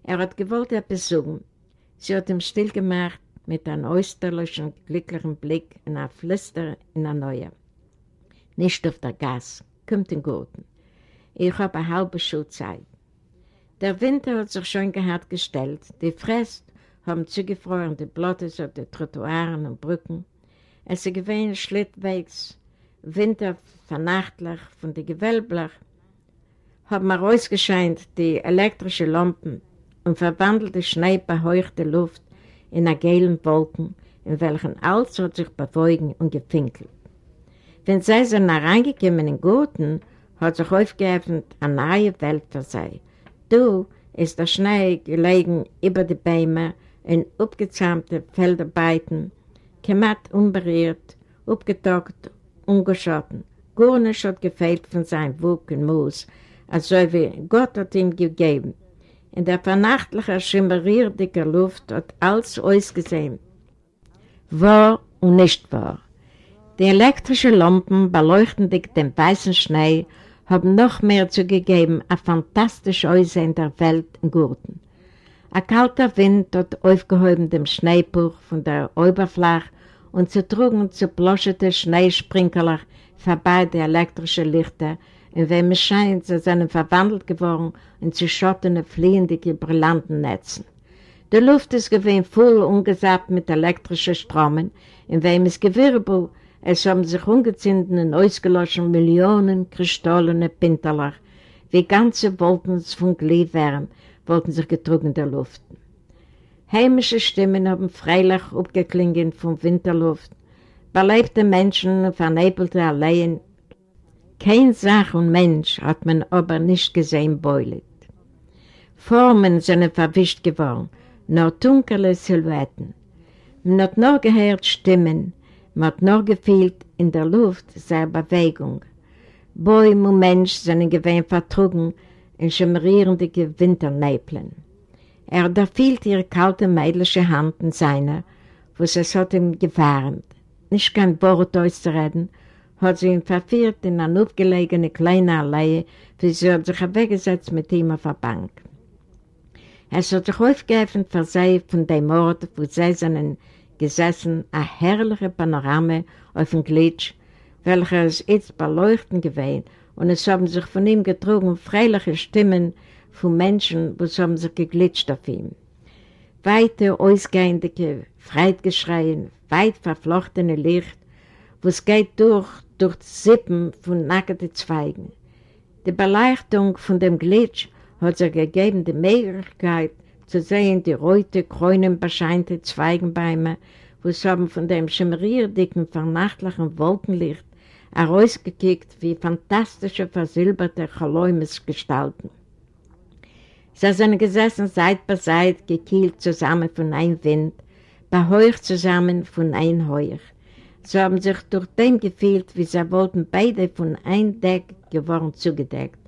Er hat gewollt etwas sagen. Sie hat ihm still gemacht mit einem österlichen, glücklichen Blick in ein Flüster in ein Neue. Nicht auf der Gas, kommt in Gurten. Ich habe eine halbe Schulzeit. Der Winter hat sich schon gehabt gestellt, die Frist haben zugefroren die Blottes auf den Trottoiren und Brücken. Es ist gewähnt schlittwegs, Winter vernachtlich von den Gewölblach, haben herausgescheint die elektrische Lampen und verwandelte Schnee beheuchte Luft in einer gelben Wolken, in welchen alles hat sich beugen und gefinkelt. Wenn sie sind reingekommen in den Gurten, hat sich aufgeöffnet eine neue Welt für sie. Du ist der Schnee gelegen über die Bäume in abgezahmte Felderbeiten, kemat unberührt, abgetockt, ungeschotten. Gar nicht hat gefehlt von seinem Wuck und Moos, als wie Gott hat ihm gegeben. In der vernachtlichen, schimmerierdigen Luft hat alles ausgesehen. Wahr und nicht wahr. Die elektrischen Lampen beleuchten den weißen Schnee, haben noch mehr zugegeben, ein fantastisch Aussehen der Welt in Gurten. Ein kalter Wind hat aufgehoben dem Schneebuch von der Oberfläche und zertrugen zu bloschete Schneesprinkler vorbei die elektrische Lichter, in wem es scheint, sie sind verwandelt geworden in zu schottene, fliehende, brillanten Netzen. Die Luft ist gewesen voll ungesappt mit elektrischen Stromen, in wem es Gewirbel, es haben sich ungezündet und ausgelöscht Millionen kristallene Pinterlach, wie ganze Wolken von Gliedwärm wollten sich getrunken der Luft. Heimische Stimmen haben freilich abgeklingelt vom Winterluft, belebte Menschen und vernebelte Alleen. Kein Sach und Mensch hat man aber nicht gesehen beulet. Formen sind verwischt geworden, nur dunkle Silhouetten. Man hat nur gehört Stimmen, man hat nur gefühlt in der Luft seine Bewegung. Bäume und Mensch sind gewähnt vertrugen in schimmerierende Winternäpeln. Er da fielt ihre kalte mädliche Hand in seine, wo sie es hat ihm gewärmt. Nicht kein Wort auszureden, hat sie ihn verführt in eine aufgelegene kleine Allee, wie sie hat sich weggesetzt mit ihm auf der Bank. Es hat sich aufgeöffnet für sie von dem Ort, wo sie sind gesessen, ein herrlicher Panorama auf dem Glitsch, welcher es jetzt beleuchten gewesen und es haben sich von ihm getrogen freiliche Stimmen, von Menschen, die haben sich geglitscht auf ihm. Weite, ausgehende Freitgeschreien, weit verflochtene Licht, wo es geht durch, durch die Sippen von nackten Zweigen. Die Beleuchtung von dem Glitsch hat sich gegeben die Möglichkeit zu sehen, die rote, kräunenbescheinte Zweigenbäume, wo es haben von dem schimmerierdicken, vernachtlichen Wolkenlicht herausgekickt wie fantastische, versilberte Chaläumes-Gestalten. Sie sind gesessen Seit bei Seit, gekielt zusammen von einem Wind, beheucht zusammen von einem Heuch. Sie haben sich durch dem gefühlt, wie sie wollten beide von einem Deck geworden zugedeckt.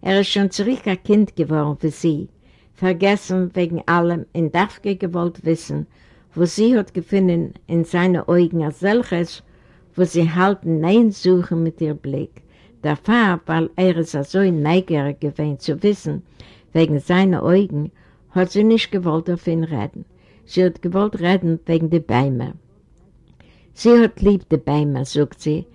Er ist schon zurück ein Kind geworden für sie, vergessen wegen allem und dafür gewollt wissen, wo sie hat gefunden in seinen Augen als solches, wo sie halten Nein suchen mit ihr Blick. Der Pfarr, weil er ist so neugierig gewesen zu wissen, wegen seiner Augen, hat sie nicht gewollt auf ihn reden. Sie hat gewollt reden wegen der Bäume. Sie hat lieb die Bäume, sagt sie,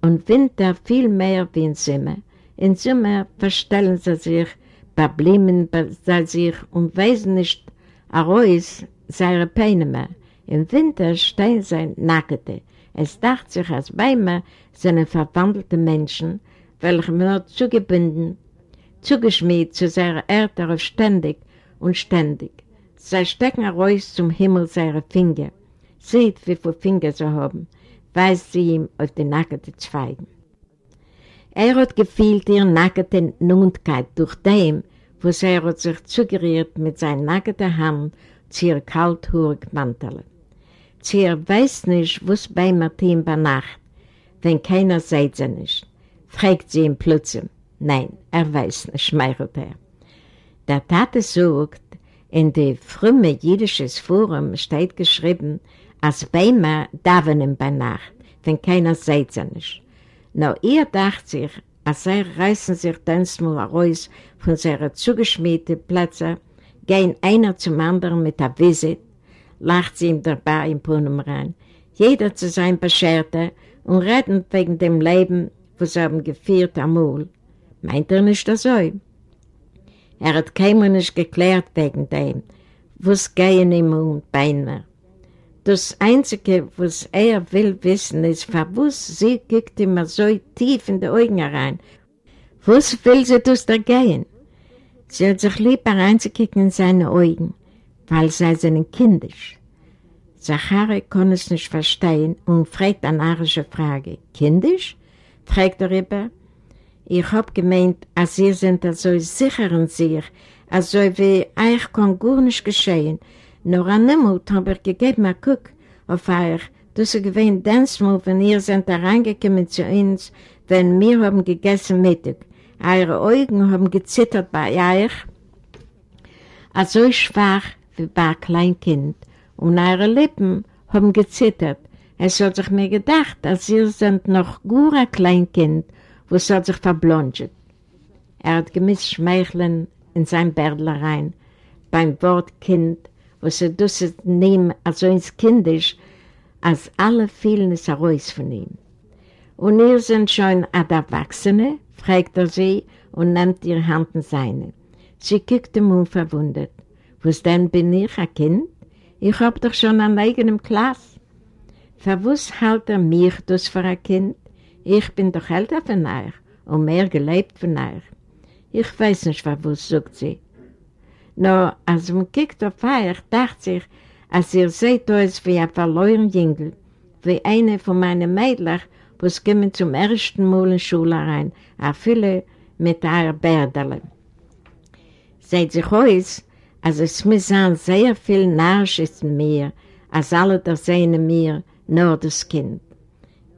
und Winter viel mehr wie in Sommer. In Sommer verstellen sie sich, Probleme bei sich und weisen nicht heraus seine Peine mehr. Im Winter stehen sie nackte. Es dacht sich, als Bäume sind verwandelte Menschen, welche nur zugebunden zugeschmiert zu seiner Erde ständig und ständig. Sie stecken heraus zum Himmel seine Finger. Seht, wie viele Finger sie haben, weist sie ihm auf die nackten Zweigen. Er hat gefühlt ihre nackte Nundkeit durch dem, wo hat sich zugeriert mit seiner nackten Hand zu ihr kalthurigen Mantel. Sie weiß nicht, was bei Martin bei Nacht, wenn keiner sieht sie nicht, fragt sie ihn plötzlich. Nein, er weiß nicht, schmeichelt er. Der Tate sagt, in dem frühen jüdischen Forum steht geschrieben, als Beimer davenen bei Nacht, wenn keiner sieht sie nicht. Nur ihr dacht sich, als sie reißen sich dann mal raus von seinen zugeschmiedeten Plätzen, gehen einer zum anderen mit der Visit, lacht sie ihm dabei im Brunnen rein, jeder zu sein Bescherte und retten wegen dem Leben, was sie haben geführt am Mund. Meint er nicht das so? Er hat keinem nicht geklärt wegen dem, was gehen ihm und Beine. Das Einzige, was er will wissen, ist, was sie guckt immer so tief in die Augen herein. Was will sie das da gehen? Sie hat sich lieber reinzukicken in seine Augen, weil sie sind kindisch. Zachary kann es nicht verstehen und fragt eine arische Frage. Kindisch? fragt er über. Ich hab gemeint, als ihr seid so sicher in sich, als so wie euch kann gar nicht geschehen. Nur an dem Mut hab ich gegeben, mal guck auf euch, dass ihr gewähnt, mal, wenn ihr seid da reingekommen zu uns, wenn wir haben gegessen Mittag. Eure Augen haben gezittert bei euch, als so schwach wie bei einem kleinen Kind. Und eure Lippen haben gezittert. Es hat sich mir gedacht, als ihr seid noch gut ein Kleinkind, wo es hat sich verblonget. Er hat gemisst Schmeicheln in sein Bärdlerein, beim Wort Kind, wo sie das nehmen als so ins Kindisch, als alle fielen es heraus von ihm. Und ihr sind schon ein Erwachsene, fragt er sie und nimmt ihre Hand in seine. Sie guckt ihm unverwundert. Was denn bin ich ein Kind? Ich hab doch schon einen eigenen Klass. Verwus hält er mich das für ein Kind? Ich bin doch älter von euch und mehr gelebt von euch. Ich weiß nicht, was sagt sie. Nur, als man guckt auf euch, dachte ich, als ihr seht euch wie ein verloren Jüngel, wie eine von meinen Mädchen, was kommen zum ersten Mal in die Schule rein, a viele mit einer Bärderle. Seht sich aus, als es mir sein sehr viel Narsch ist in mir, als alle das sehen mir, nur das Kind.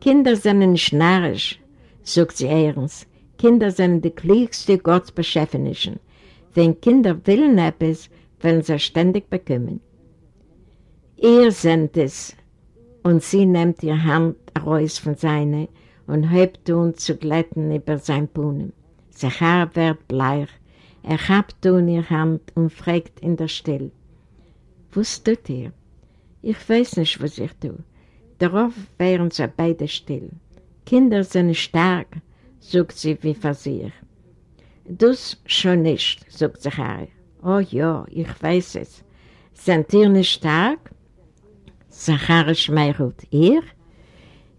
Kinder sind nicht narrisch, sagt sie ernst. Kinder sind die klügste Gottsbeschäftigten. Wenn Kinder willen etwas, wollen sie ständig bekommen. Ihr seid es, und sie nimmt ihre Hand heraus von seiner und hebt ihn zu glätten über sein Puhnen. Sein Haar wird bleich, er habt in ihre Hand und fragt in der Stille, was tut ihr? Ich weiß nicht, was ich tue. Darauf wären sie beide still. Kinder sind stark, sagt sie wie für sich. Das schon nicht, sagt Zachari. Oh ja, ich weiß es. Sind ihr nicht stark? Zachari schmeichelt. Ihr?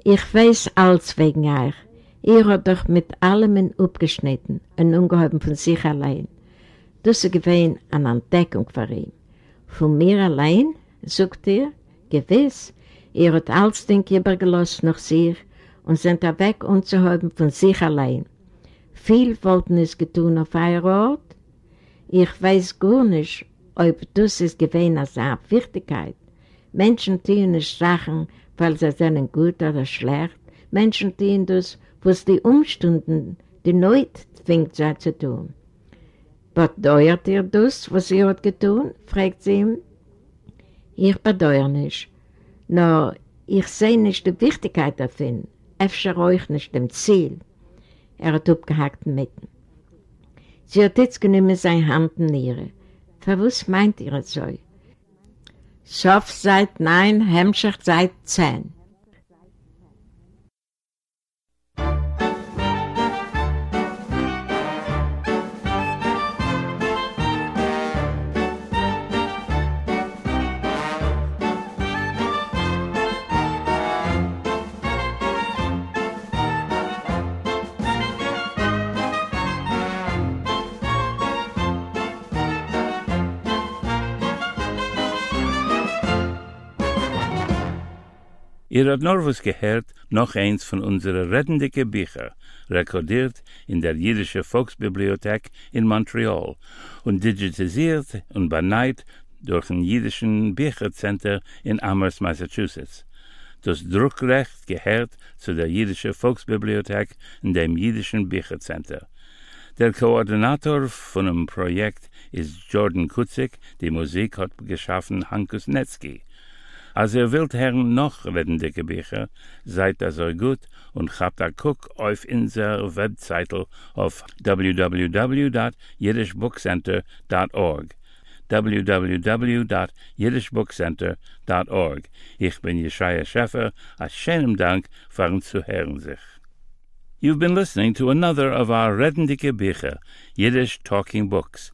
Ich weiß alles wegen euch. Ihr habt doch mit allem abgeschnitten und ungeheben von sich allein. Das ist gewesen eine Entdeckung für ihn. Von mir allein, sagt er, gewiss, ihr habt alles den übergelassen nach sich und sind da weg unzuhalten von sich allein. Viel wollten es getun auf eurer Ort. Ich weiß gar nicht, ob das ist gewesen als eine Wichtigkeit. Menschen tun nicht Sachen, weil sie sind gut oder schlecht. Menschen tun das, was die Umstände, die Not zwingt sie zu tun. Bedeuert ihr das, was ihr hat getan? fragt sie ihm. Ich bedeuere nicht. Nur, ich sehe nicht die Wichtigkeit davon öfter euch nicht dem Ziel. Er hat abgehackt mitten. Sie hat jetzt genommen seine Hand in ihre. Was meint ihr so? Sof seit neun, Hemmschicht seit zehn.
Ihr habt noch was gehört, noch eins von unseren reddendicke Bücher, rekordiert in der Jüdische Volksbibliothek in Montreal und digitalisiert und beneit durch ein Jüdischen Büchercenter in Amherst, Massachusetts. Das Druckrecht gehört zu der Jüdische Volksbibliothek in dem Jüdischen Büchercenter. Der Koordinator von dem Projekt ist Jordan Kutzik, die Musik hat geschaffen Hankus Netzki. Als ihr wilt hern noch redende Gebücher, seid das so gut und habt a guck auf inser Webseite auf www.jiddishbookcenter.org www.jiddishbookcenter.org Ich bin Jeschaya Scheffer, a schönem Dank für zu hören sich. You've been listening to another of our Redendike Bücher, Yiddish Talking Books,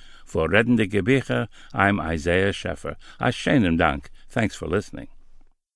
For Reddende Gebiche, I'm Isaiah Scheffer. A schönen Dank. Thanks for listening.